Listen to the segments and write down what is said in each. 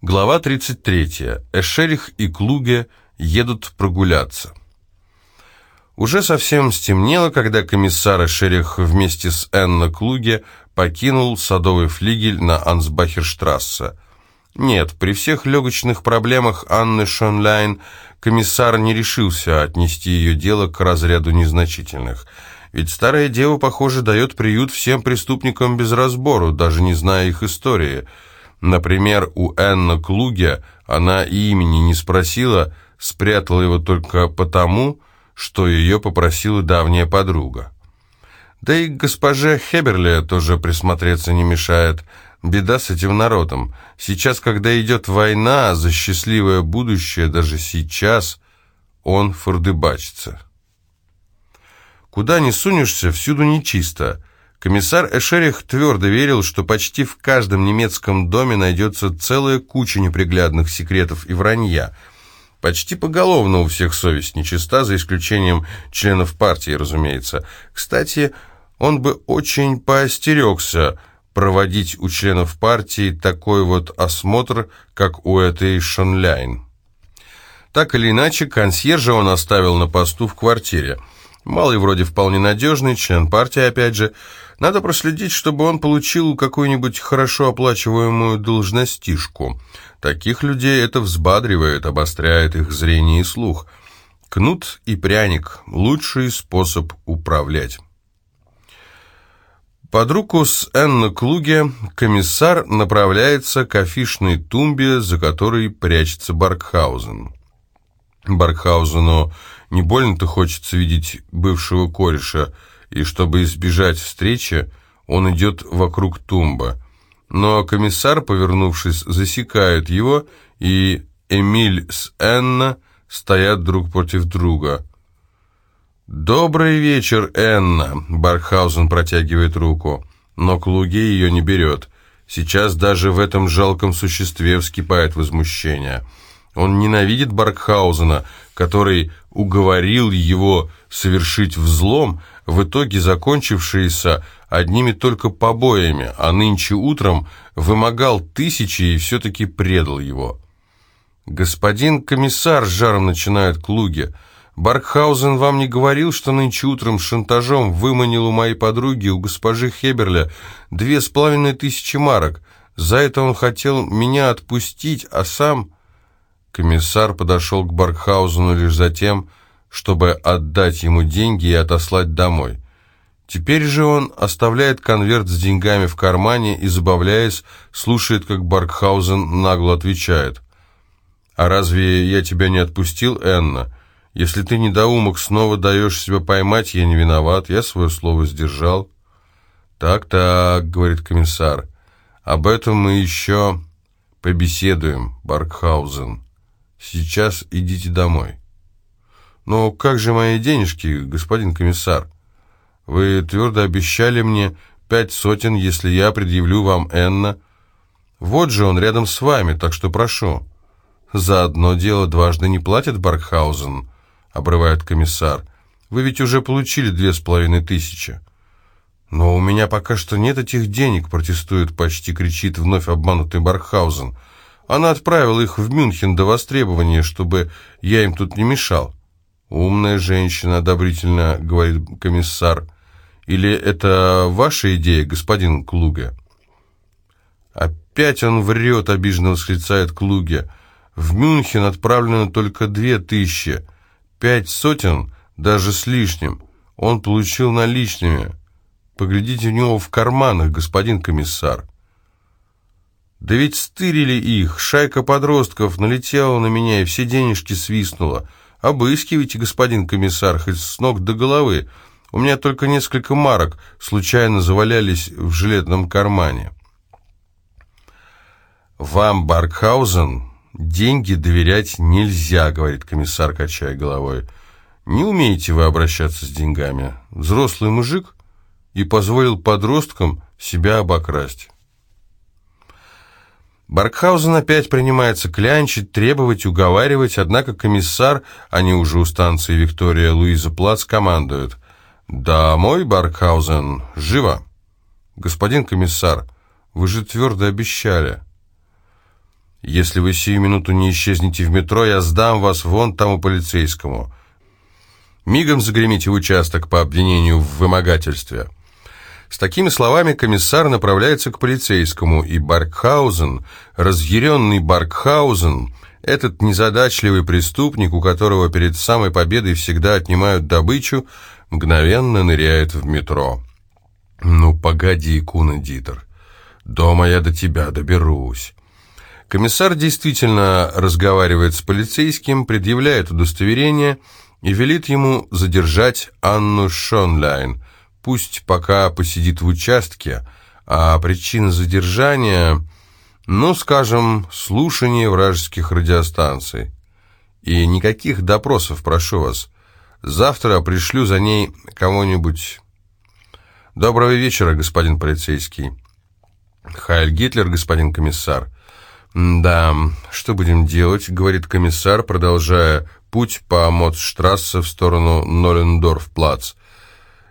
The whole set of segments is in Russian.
Глава 33. Эшерих и Клуге едут прогуляться. Уже совсем стемнело, когда комиссар Эшерих вместе с Энна Клуге покинул садовый флигель на Ансбахерштрассе. Нет, при всех легочных проблемах Анны Шонляйн комиссар не решился отнести ее дело к разряду незначительных. Ведь старая дева, похоже, дает приют всем преступникам без разбору, даже не зная их истории – Например, у Энна Клуге она имени не спросила, спрятала его только потому, что ее попросила давняя подруга. Да и госпоже Хеберле тоже присмотреться не мешает. Беда с этим народом. Сейчас, когда идет война за счастливое будущее, даже сейчас он фордыбачится. Куда ни сунешься, всюду нечисто. Комиссар Эшерих твердо верил, что почти в каждом немецком доме найдется целая куча неприглядных секретов и вранья. Почти поголовно у всех совесть нечиста, за исключением членов партии, разумеется. Кстати, он бы очень поостерегся проводить у членов партии такой вот осмотр, как у этой Шонляйн. Так или иначе, консьержа он оставил на посту в квартире. Малый вроде вполне надежный, член партии опять же, надо проследить, чтобы он получил какую-нибудь хорошо оплачиваемую должностишку. Таких людей это взбадривает, обостряет их зрение и слух. Кнут и пряник – лучший способ управлять. Под руку с Энна Клуге комиссар направляется к афишной тумбе, за которой прячется Баркхаузен. Баркхаузену не больно-то хочется видеть бывшего кореша – и чтобы избежать встречи, он идет вокруг тумба. Но комиссар, повернувшись, засекает его, и Эмиль с Энна стоят друг против друга. «Добрый вечер, Энна!» — Бархаузен протягивает руку, но Клуге ее не берет. Сейчас даже в этом жалком существе вскипает возмущение. Он ненавидит Баркхаузена, который уговорил его совершить взлом, в итоге закончившиеся одними только побоями, а нынче утром вымогал тысячи и все-таки предал его. «Господин комиссар», — жаром начинает Клуги, — «Баркхаузен вам не говорил, что нынче утром шантажом выманил у моей подруги, у госпожи Хеберля, две с половиной тысячи марок. За это он хотел меня отпустить, а сам...» Комиссар подошел к Баркхаузену лишь за тем, чтобы отдать ему деньги и отослать домой. Теперь же он оставляет конверт с деньгами в кармане и, забавляясь, слушает, как Баркхаузен нагло отвечает. «А разве я тебя не отпустил, Энна? Если ты, недоумок, снова даешь себя поймать, я не виноват, я свое слово сдержал». «Так-так», — говорит комиссар, — «об этом мы еще побеседуем, Баркхаузен. Сейчас идите домой». «Но как же мои денежки, господин комиссар? Вы твердо обещали мне пять сотен, если я предъявлю вам Энна. Вот же он рядом с вами, так что прошу». «За одно дело дважды не платит Баркхаузен», — обрывает комиссар. «Вы ведь уже получили две с половиной тысячи». «Но у меня пока что нет этих денег», — протестует, почти кричит вновь обманутый Баркхаузен. «Она отправила их в Мюнхен до востребования, чтобы я им тут не мешал». «Умная женщина», — одобрительно говорит комиссар. «Или это ваша идея, господин Клуге?» «Опять он врет», — обиженно восклицает Клуге. «В Мюнхен отправлено только две тысячи. Пять сотен, даже с лишним, он получил наличными. Поглядите у него в карманах, господин комиссар». «Да ведь стырили их, шайка подростков налетела на меня и все денежки свистнула». Обыскивайте, господин комиссар, хоть с ног до головы. У меня только несколько марок случайно завалялись в жилетном кармане. Вам, Баркхаузен, деньги доверять нельзя, говорит комиссар, качая головой. Не умеете вы обращаться с деньгами. Взрослый мужик и позволил подросткам себя обокрасть. Баркхаузен опять принимается клянчить, требовать, уговаривать, однако комиссар, они уже у станции Виктория Луиза Плац, командует. «Да, мой Баркхаузен, живо!» «Господин комиссар, вы же твердо обещали». Если вы сию минуту не исчезнете в метро, я сдам вас вон тому полицейскому. Мигом загремите в участок по обвинению в вымогательстве». С такими словами комиссар направляется к полицейскому, и Баркхаузен, разъяренный Баркхаузен, этот незадачливый преступник, у которого перед самой победой всегда отнимают добычу, мгновенно ныряет в метро. «Ну, погоди, Куна Дитер, дома я до тебя доберусь». Комиссар действительно разговаривает с полицейским, предъявляет удостоверение и велит ему задержать Анну Шонляйн, пусть пока посидит в участке, а причина задержания, ну, скажем, слушание вражеских радиостанций. И никаких допросов, прошу вас. Завтра пришлю за ней кого-нибудь. Доброго вечера, господин полицейский. Хайль Гитлер, господин комиссар. «Да, что будем делать?» — говорит комиссар, продолжая путь по Моцштрассе в сторону Нолендорф-плац.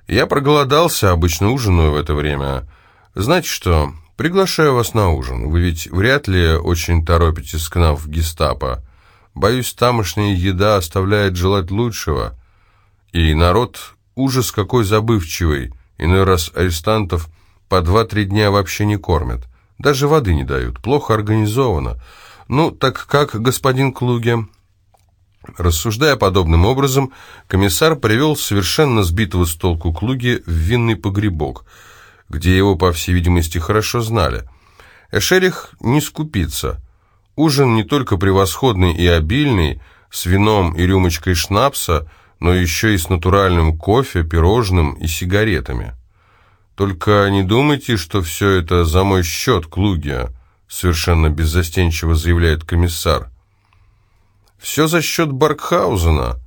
Я проголодался, обычно ужинаю в это время. Знаете что, приглашаю вас на ужин. Вы ведь вряд ли очень торопитесь к нам в гестапо. Боюсь, тамошняя еда оставляет желать лучшего. И народ ужас какой забывчивый. Иной раз арестантов по два-три дня вообще не кормят. Даже воды не дают. Плохо организовано. Ну, так как, господин Клуге? Рассуждая подобным образом, комиссар привел совершенно сбитого с толку Клуги в винный погребок, где его, по всей видимости, хорошо знали. Эшерих не скупится. Ужин не только превосходный и обильный, с вином и рюмочкой шнапса, но еще и с натуральным кофе, пирожным и сигаретами. «Только не думайте, что все это за мой счет, Клугия», совершенно беззастенчиво заявляет комиссар. Все за счет Баркхаузена.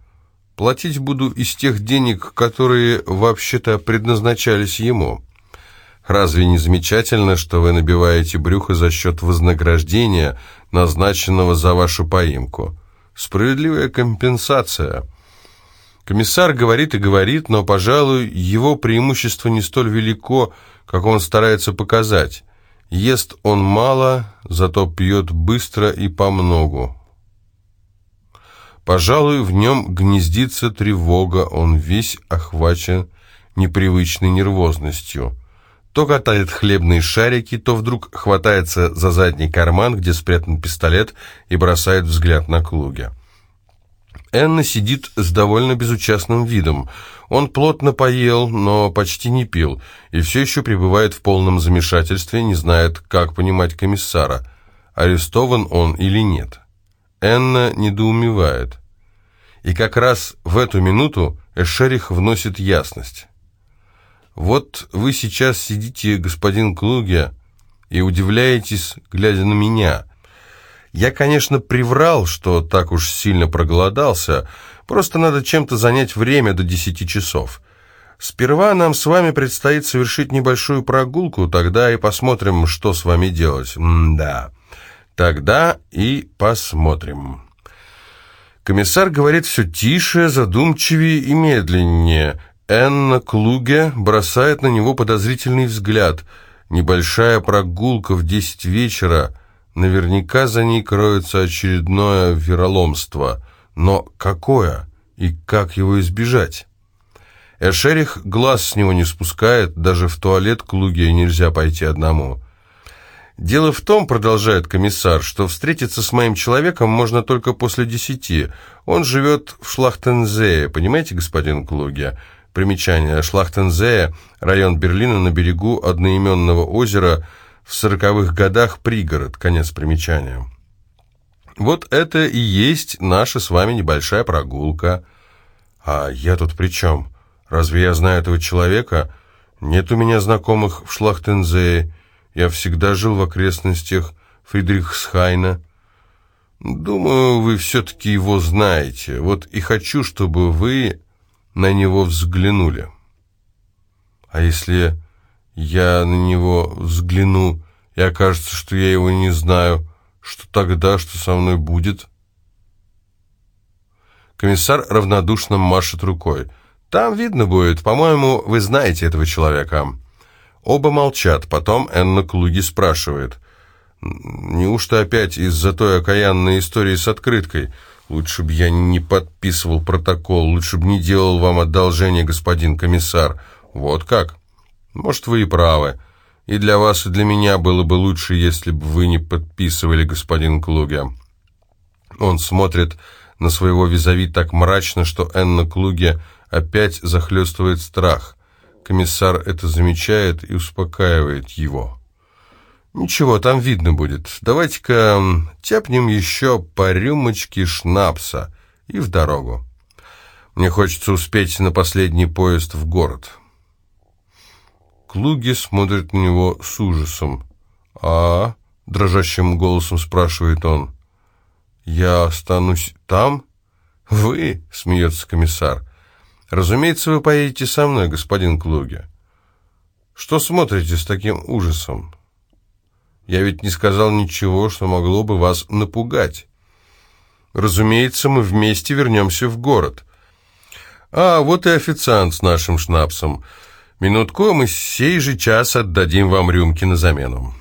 Платить буду из тех денег, которые вообще-то предназначались ему. Разве не замечательно, что вы набиваете брюхо за счет вознаграждения, назначенного за вашу поимку? Справедливая компенсация. Комиссар говорит и говорит, но, пожалуй, его преимущество не столь велико, как он старается показать. Ест он мало, зато пьет быстро и помногу. Пожалуй, в нем гнездится тревога, он весь охвачен непривычной нервозностью. То катает хлебные шарики, то вдруг хватается за задний карман, где спрятан пистолет, и бросает взгляд на Клуге. Энна сидит с довольно безучастным видом. Он плотно поел, но почти не пил, и все еще пребывает в полном замешательстве, не знает, как понимать комиссара, арестован он или нет. Энна недоумевает. И как раз в эту минуту Эшерих вносит ясность. «Вот вы сейчас сидите, господин Клуге, и удивляетесь, глядя на меня. Я, конечно, приврал, что так уж сильно проголодался, просто надо чем-то занять время до десяти часов. Сперва нам с вами предстоит совершить небольшую прогулку, тогда и посмотрим, что с вами делать. М да, тогда и посмотрим». Комиссар говорит все тише, задумчивее и медленнее. Энна Клуге бросает на него подозрительный взгляд. Небольшая прогулка в десять вечера. Наверняка за ней кроется очередное вероломство. Но какое? И как его избежать? Эшерих глаз с него не спускает, даже в туалет Клуге нельзя пойти одному. «Дело в том, — продолжает комиссар, — что встретиться с моим человеком можно только после десяти. Он живет в Шлахтензее, понимаете, господин Клуге?» Примечание. Шлахтензее — район Берлина на берегу одноименного озера, в сороковых годах пригород. Конец примечания. Вот это и есть наша с вами небольшая прогулка. А я тут при чем? Разве я знаю этого человека? Нет у меня знакомых в Шлахтензее. Я всегда жил в окрестностях Фридрихсхайна. Думаю, вы все-таки его знаете. Вот и хочу, чтобы вы на него взглянули. А если я на него взгляну, и окажется, что я его не знаю, что тогда, что со мной будет? Комиссар равнодушно машет рукой. Там видно будет. По-моему, вы знаете этого человека. Оба молчат, потом Энна Клуги спрашивает. Неужто опять из-за той окаянной истории с открыткой? Лучше бы я не подписывал протокол, лучше бы не делал вам одолжение, господин комиссар. Вот как? Может, вы и правы. И для вас, и для меня было бы лучше, если бы вы не подписывали, господин Клуге. Он смотрит на своего визави так мрачно, что Энна Клуге опять захлестывает страх. Комиссар это замечает и успокаивает его. «Ничего, там видно будет. Давайте-ка тяпнем еще по рюмочке шнапса и в дорогу. Мне хочется успеть на последний поезд в город». Клуги смотрит на него с ужасом. «А?» — дрожащим голосом спрашивает он. «Я останусь там?» «Вы?» — смеется комиссар. «Разумеется, вы поедете со мной, господин Клуги. Что смотрите с таким ужасом?» Я ведь не сказал ничего, что могло бы вас напугать. Разумеется, мы вместе вернемся в город. А, вот и официант с нашим шнапсом. Минутку, мы сей же час отдадим вам рюмки на замену.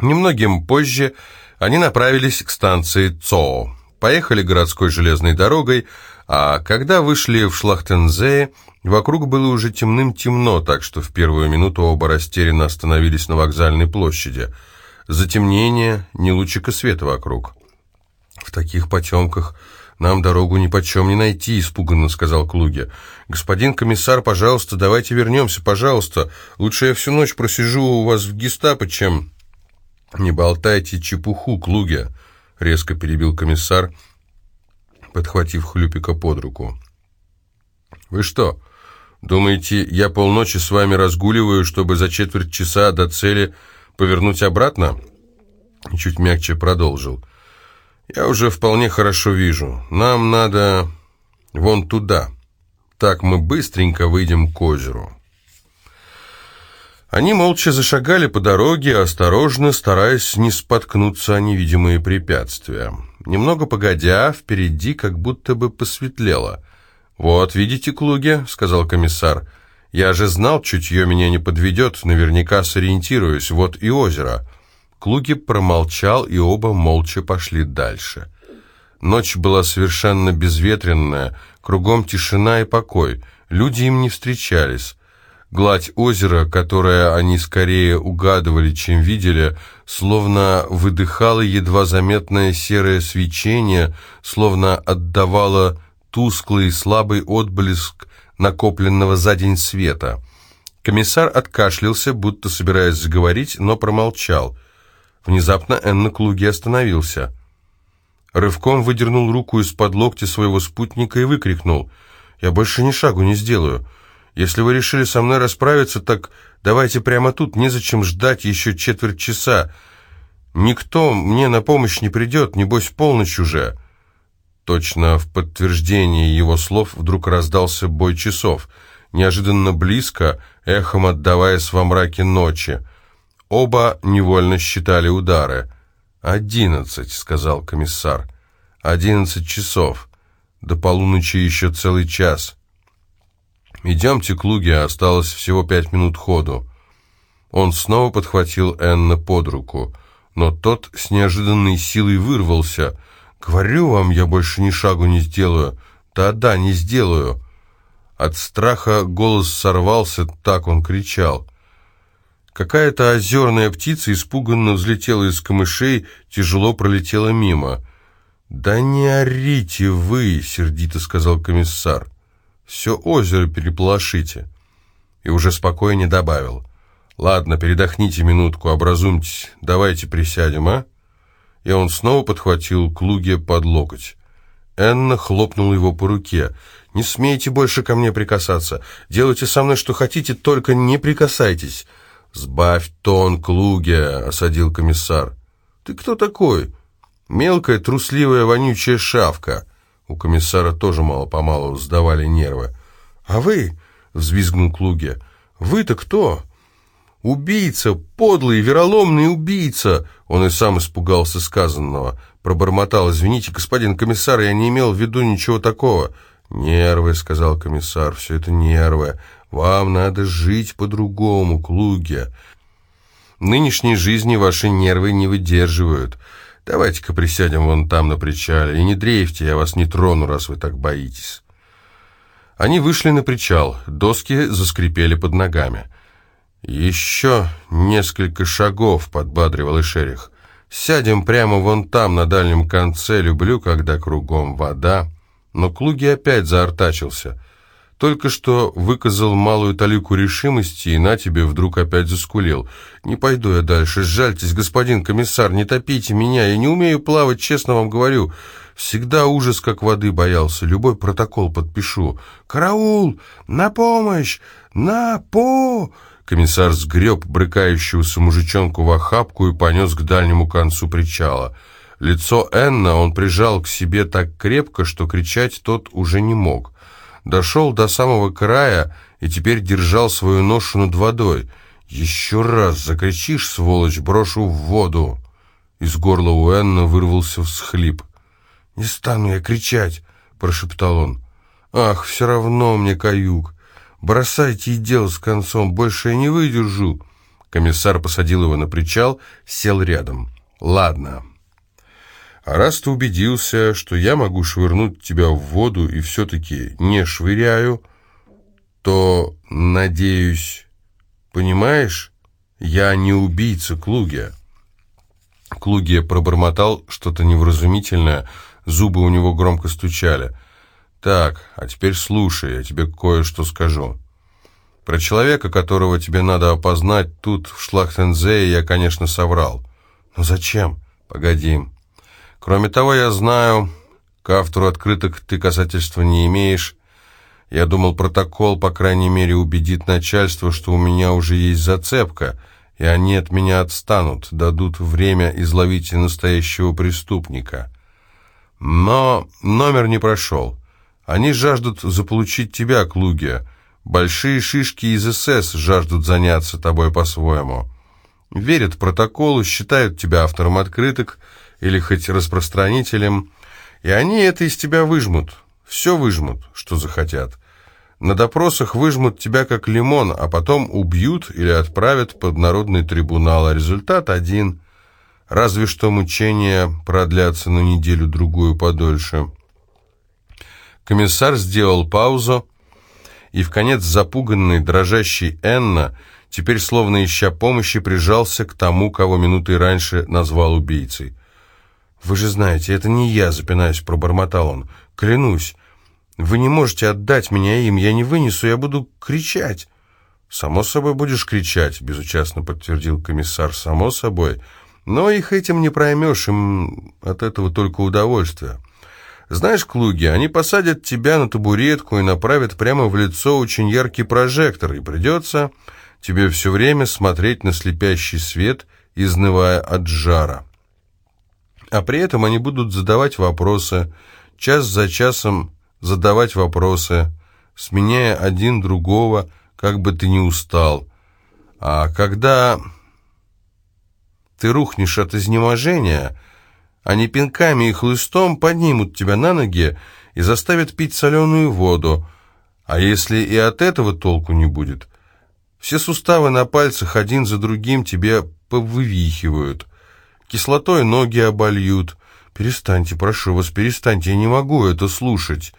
Немногим позже они направились к станции ЦО. Поехали городской железной дорогой, а когда вышли в Шлахтензее, вокруг было уже темным-темно, так что в первую минуту оба растерянно остановились на вокзальной площади – Затемнение, ни лучика света вокруг. «В таких потемках нам дорогу ни почем не найти», — испуганно сказал Клуге. «Господин комиссар, пожалуйста, давайте вернемся, пожалуйста. Лучше я всю ночь просижу у вас в гестапо, чем...» «Не болтайте чепуху, Клуге», — резко перебил комиссар, подхватив Хлюпика под руку. «Вы что, думаете, я полночи с вами разгуливаю, чтобы за четверть часа до цели повернуть обратно?» Чуть мягче продолжил. «Я уже вполне хорошо вижу. Нам надо вон туда. Так мы быстренько выйдем к озеру». Они молча зашагали по дороге, осторожно, стараясь не споткнуться о невидимые препятствия. Немного погодя, впереди как будто бы посветлело. «Вот, видите, Клуги?» — сказал комиссар. Я же знал, чутье меня не подведет, наверняка сориентируюсь, вот и озеро. Клуги промолчал, и оба молча пошли дальше. Ночь была совершенно безветренная, кругом тишина и покой, люди им не встречались. Гладь озера, которое они скорее угадывали, чем видели, словно выдыхала едва заметное серое свечение, словно отдавала тусклый слабый отблеск накопленного за день света. Комиссар откашлялся, будто собираясь заговорить, но промолчал. Внезапно Энна Клуги остановился. Рывком выдернул руку из-под локтя своего спутника и выкрикнул. «Я больше ни шагу не сделаю. Если вы решили со мной расправиться, так давайте прямо тут, незачем ждать еще четверть часа. Никто мне на помощь не придет, небось полночь уже». Точно в подтверждение его слов вдруг раздался бой часов, неожиданно близко, эхом отдаваясь во мраке ночи. Оба невольно считали удары. «Одиннадцать», — сказал комиссар. «Одиннадцать часов. До полуночи еще целый час». «Идемте к луге, осталось всего пять минут ходу». Он снова подхватил Энна под руку, но тот с неожиданной силой вырвался — «Говорю вам, я больше ни шагу не сделаю. Да-да, не сделаю». От страха голос сорвался, так он кричал. Какая-то озерная птица испуганно взлетела из камышей, тяжело пролетела мимо. «Да не орите вы!» — сердито сказал комиссар. «Все озеро переполошите». И уже спокойнее добавил. «Ладно, передохните минутку, образумьтесь, давайте присядем, а?» и он снова подхватил Клуге под локоть. Энна хлопнула его по руке. «Не смейте больше ко мне прикасаться. Делайте со мной что хотите, только не прикасайтесь». «Сбавь тон, Клуге», — осадил комиссар. «Ты кто такой?» «Мелкая, трусливая, вонючая шавка». У комиссара тоже мало-помалу сдавали нервы. «А вы?» — взвизгнул Клуге. «Вы-то кто?» «Убийца! Подлый, вероломный убийца!» Он и сам испугался сказанного. Пробормотал. «Извините, господин комиссар, я не имел в виду ничего такого». «Нервы», — сказал комиссар, — «все это нервы. Вам надо жить по-другому, Клуге». Нынешней жизни ваши нервы не выдерживают. Давайте-ка присядем вон там на причале, и не дрейфьте, я вас не трону, раз вы так боитесь». Они вышли на причал, доски заскрипели под ногами. «Еще несколько шагов», — подбадривал Ишерих. «Сядем прямо вон там, на дальнем конце. Люблю, когда кругом вода». Но Клуги опять заортачился. Только что выказал малую талику решимости, и на тебе вдруг опять заскулил. «Не пойду я дальше, сжальтесь, господин комиссар, не топите меня, я не умею плавать, честно вам говорю. Всегда ужас, как воды боялся, любой протокол подпишу. Караул! На помощь! На по...» Комиссар сгреб брыкающегося мужичонку в охапку и понес к дальнему концу причала. Лицо Энна он прижал к себе так крепко, что кричать тот уже не мог дошел до самого края и теперь держал свою ношу над водой. «Еще раз закричишь, сволочь, брошу в воду!» Из горла Уэнна вырвался всхлип. «Не стану я кричать!» — прошептал он. «Ах, все равно мне каюк! Бросайте и дело с концом, больше я не выдержу!» Комиссар посадил его на причал, сел рядом. «Ладно, а раз ты убедился, что я могу швырнуть тебя в воду и все-таки не швыряю, то, надеюсь, понимаешь, я не убийца Клугия». Клугия пробормотал что-то невразумительное, зубы у него громко стучали. «Так, а теперь слушай, я тебе кое-что скажу. Про человека, которого тебе надо опознать тут, в Шлахтензее, я, конечно, соврал. Но зачем? Погоди, Кроме того, я знаю, к автору открыток ты касательства не имеешь. Я думал, протокол, по крайней мере, убедит начальство, что у меня уже есть зацепка, и они от меня отстанут, дадут время изловить настоящего преступника. Но номер не прошел. Они жаждут заполучить тебя, Клугия. Большие шишки из СС жаждут заняться тобой по-своему. Верят протоколу, считают тебя автором открыток, или хоть распространителем, и они это из тебя выжмут, все выжмут, что захотят. На допросах выжмут тебя как лимон, а потом убьют или отправят под народный трибунал, а результат один. Разве что мучения продлятся на неделю-другую подольше. Комиссар сделал паузу, и в конец запуганный, дрожащий Энна, теперь словно ища помощи, прижался к тому, кого минутой раньше назвал убийцей. «Вы же знаете, это не я, запинаюсь, пробормотал он. Клянусь, вы не можете отдать меня им, я не вынесу, я буду кричать». «Само собой будешь кричать», — безучастно подтвердил комиссар, «само собой. Но их этим не проймешь, им от этого только удовольствие. Знаешь, Клуги, они посадят тебя на табуретку и направят прямо в лицо очень яркий прожектор, и придется тебе все время смотреть на слепящий свет, изнывая от жара» а при этом они будут задавать вопросы, час за часом задавать вопросы, сменяя один другого, как бы ты ни устал. А когда ты рухнешь от изнеможения, они пинками и хлыстом поднимут тебя на ноги и заставят пить соленую воду, а если и от этого толку не будет, все суставы на пальцах один за другим тебе повывихивают. Кислотой ноги обольют. Перестаньте, прошу вас, перестаньте, я не могу это слушать.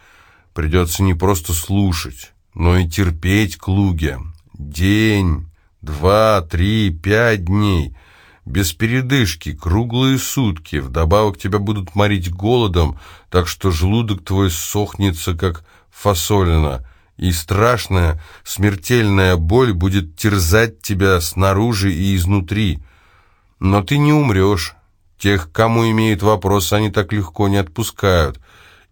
Придется не просто слушать, но и терпеть к луге. День, два, три, пять дней. Без передышки, круглые сутки. Вдобавок тебя будут морить голодом, так что желудок твой сохнется, как фасолина. И страшная, смертельная боль будет терзать тебя снаружи и изнутри. Но ты не умрешь. Тех, кому имеют вопрос, они так легко не отпускают.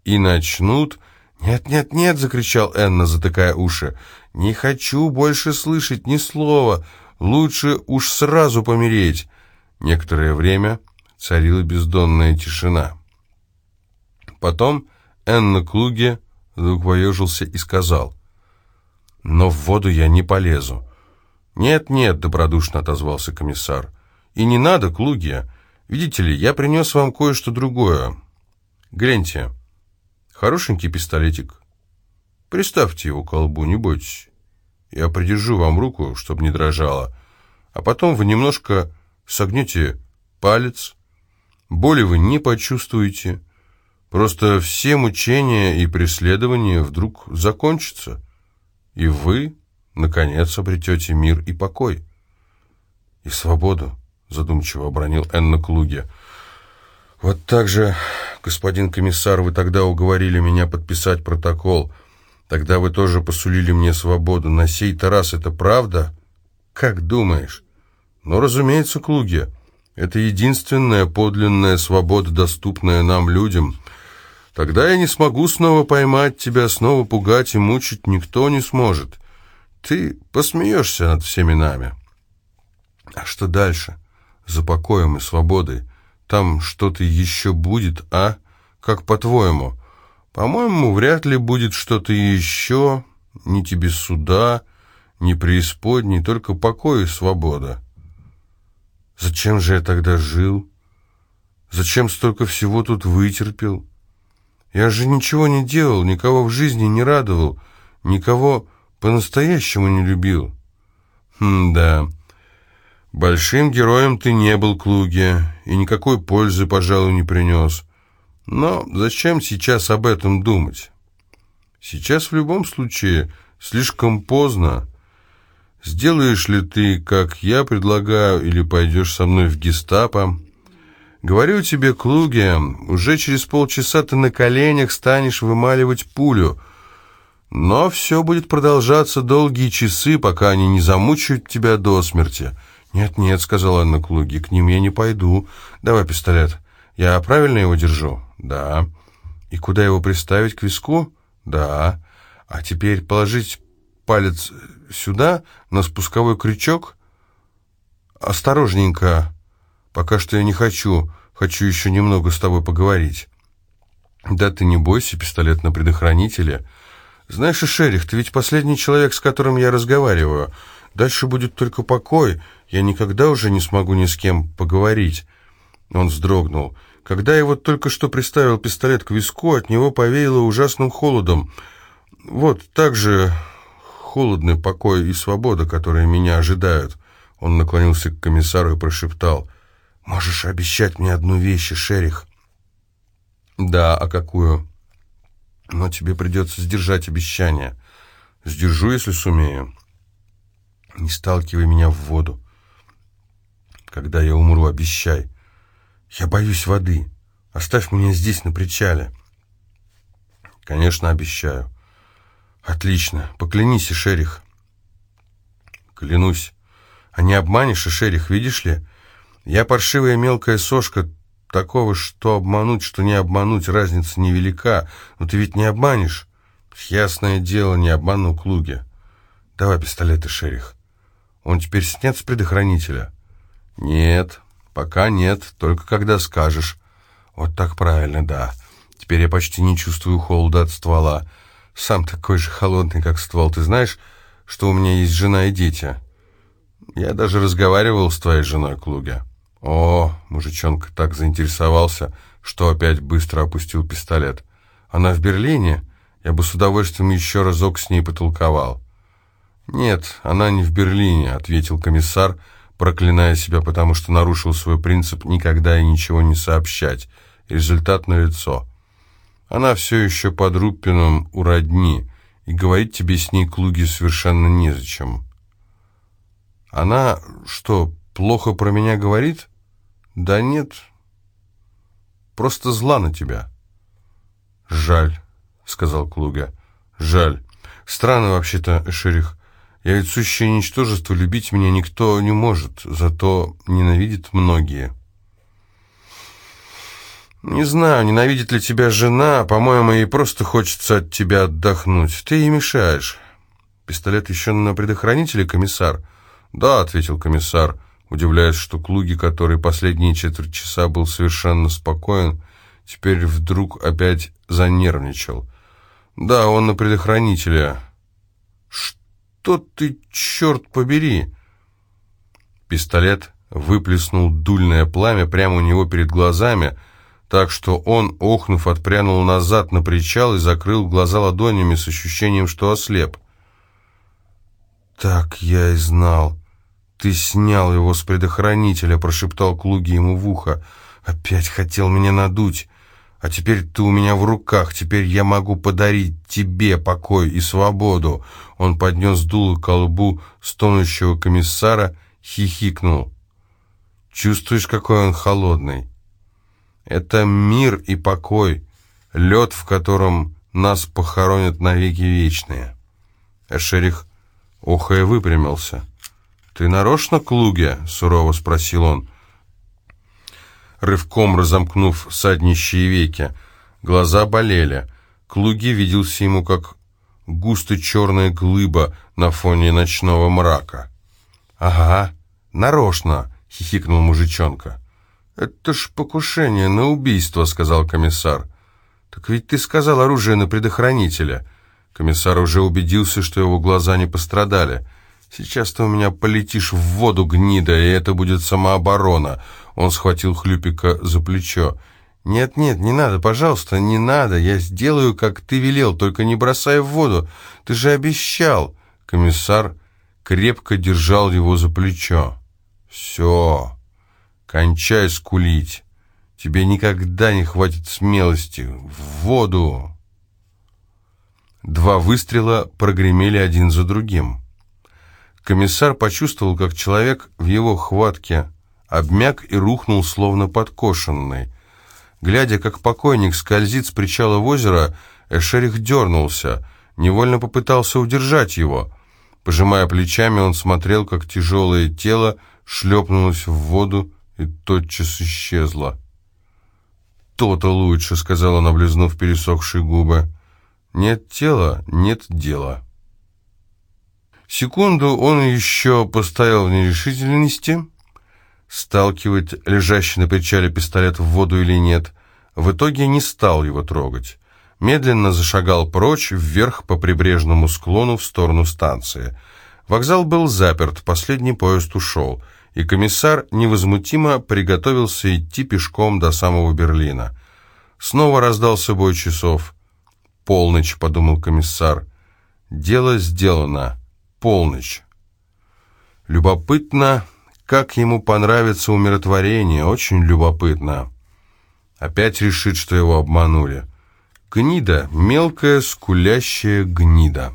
И начнут... «Нет, нет, нет!» — закричал Энна, затыкая уши. «Не хочу больше слышать ни слова. Лучше уж сразу помереть». Некоторое время царила бездонная тишина. Потом Энна Клуге вдруг и сказал, «Но в воду я не полезу». «Нет, нет», — добродушно отозвался комиссар, — и не надо, Клугия. Видите ли, я принес вам кое-что другое. Гляньте. Хорошенький пистолетик. Приставьте его к колбу, не бойтесь. Я придержу вам руку, чтобы не дрожала. а потом вы немножко согнете палец, боли вы не почувствуете, просто все мучения и преследования вдруг закончатся, и вы, наконец, обретете мир и покой. И свободу, задумчиво обронил Энна Клуге. Вот так же, господин комиссар, вы тогда уговорили меня подписать протокол. Тогда вы тоже посулили мне свободу. На сей-то раз это правда? Как думаешь? Ну, разумеется, Клуге. Это единственная подлинная свобода, доступная нам, людям. Тогда я не смогу снова поймать тебя, снова пугать и мучить никто не сможет. Ты посмеешься над всеми нами. А что дальше? За покоем и свободой. Там что-то еще будет, а? Как по-твоему? По-моему, вряд ли будет что-то еще. Ни тебе суда, ни преисподней, только покой и свобода. Зачем же я тогда жил? Зачем столько всего тут вытерпел? Я же ничего не делал, никого в жизни не радовал, никого по-настоящему не любил. Хм, да. Большим героем ты не был, Клуги, и никакой пользы, пожалуй, не принес. Но зачем сейчас об этом думать? Сейчас в любом случае слишком поздно. Сделаешь ли ты, как я предлагаю, или пойдешь со мной в гестапо? Говорю тебе, Клуги, уже через полчаса ты на коленях станешь вымаливать пулю. Но все будет продолжаться долгие часы, пока они не замучают тебя до смерти». «Нет-нет», — сказала Анна Клуги, — «к ним я не пойду. Давай пистолет. Я правильно его держу?» «Да». «И куда его приставить, к виску?» «Да». «А теперь положить палец сюда, на спусковой крючок?» «Осторожненько. Пока что я не хочу. Хочу еще немного с тобой поговорить». «Да ты не бойся, пистолет на предохранителе. Знаешь, Шерих, ты ведь последний человек, с которым я разговариваю». Дальше будет только покой. Я никогда уже не смогу ни с кем поговорить». Он вздрогнул. Когда я вот только что приставил пистолет к виску, от него повеяло ужасным холодом. Вот так же холодный покой и свобода, которые меня ожидают. Он наклонился к комиссару и прошептал. «Можешь обещать мне одну вещь, Шерих?» «Да, а какую?» «Но тебе придется сдержать обещание». «Сдержу, если сумею». Не сталкивай меня в воду. Когда я умру, обещай. Я боюсь воды. Оставь меня здесь, на причале. Конечно, обещаю. Отлично. Поклянись, Шерих. Клянусь. А не обманешь, Шерих, видишь ли? Я паршивая мелкая сошка, такого, что обмануть, что не обмануть, разница невелика. Но ты ведь не обманешь. Ясное дело, не обману Клуги. Давай пистолеты, Шерих. Он теперь снят с предохранителя? Нет, пока нет, только когда скажешь. Вот так правильно, да. Теперь я почти не чувствую холода от ствола. Сам такой же холодный, как ствол. Ты знаешь, что у меня есть жена и дети? Я даже разговаривал с твоей женой, Клуга. О, мужичонка так заинтересовался, что опять быстро опустил пистолет. Она в Берлине? Я бы с удовольствием еще разок с ней потолковал. «Нет, она не в Берлине», — ответил комиссар, проклиная себя, потому что нарушил свой принцип никогда и ничего не сообщать. Результат налицо. Она все еще под Руппином у родни, и говорить тебе с ней, Клуги, совершенно незачем. Она что, плохо про меня говорит? Да нет, просто зла на тебя. Жаль, сказал Клуга. Жаль. Странно вообще-то, Шерих. Я ведь сущее ничтожество, любить меня никто не может, зато ненавидят многие. Не знаю, ненавидит ли тебя жена, по-моему, ей просто хочется от тебя отдохнуть. Ты ей мешаешь. Пистолет еще на предохранителе, комиссар? Да, ответил комиссар, удивляясь, что Клуги, который последние четверть часа был совершенно спокоен, теперь вдруг опять занервничал. Да, он на предохранителе. Что? ты, черт побери?» Пистолет выплеснул дульное пламя прямо у него перед глазами, так что он, охнув, отпрянул назад на причал и закрыл глаза ладонями с ощущением, что ослеп. «Так я и знал, «Ты снял его с предохранителя», — прошептал Клуги ему в ухо. «Опять хотел меня надуть. А теперь ты у меня в руках. Теперь я могу подарить тебе покой и свободу». Он поднес дуло к колбу стонущего комиссара, хихикнул. «Чувствуешь, какой он холодный?» «Это мир и покой, лед, в котором нас похоронят навеки вечные». Эшерих охая выпрямился. «Ты нарочно к луге?» — сурово спросил он. Рывком разомкнув саднищие веки, глаза болели. Клуги виделся ему как густо черная глыба на фоне ночного мрака. «Ага, нарочно!» — хихикнул мужичонка. «Это ж покушение на убийство», — сказал комиссар. «Так ведь ты сказал оружие на предохранителя». Комиссар уже убедился, что его глаза не пострадали. «Сейчас ты у меня полетишь в воду, гнида, и это будет самооборона». Он схватил Хлюпика за плечо. «Нет-нет, не надо, пожалуйста, не надо. Я сделаю, как ты велел, только не бросай в воду. Ты же обещал». Комиссар крепко держал его за плечо. «Все, кончай скулить. Тебе никогда не хватит смелости. В воду!» Два выстрела прогремели один за другим. Комиссар почувствовал, как человек в его хватке обмяк и рухнул, словно подкошенный. Глядя, как покойник скользит с причала в озеро, Эшерих дернулся, невольно попытался удержать его. Пожимая плечами, он смотрел, как тяжелое тело шлепнулось в воду и тотчас исчезло. «То-то лучше», — сказал он, облизнув пересохшие губы. «Нет тела, нет дела». Секунду он еще постоял в нерешительности, сталкивать лежащий на причале пистолет в воду или нет. В итоге не стал его трогать. Медленно зашагал прочь, вверх по прибрежному склону в сторону станции. Вокзал был заперт, последний поезд ушел, и комиссар невозмутимо приготовился идти пешком до самого Берлина. Снова раздался бой часов. «Полночь», — подумал комиссар. «Дело сделано» полночь. Любопытно, как ему понравится умиротворение, очень любопытно. Опять решит, что его обманули. Гнида, мелкая скулящая гнида.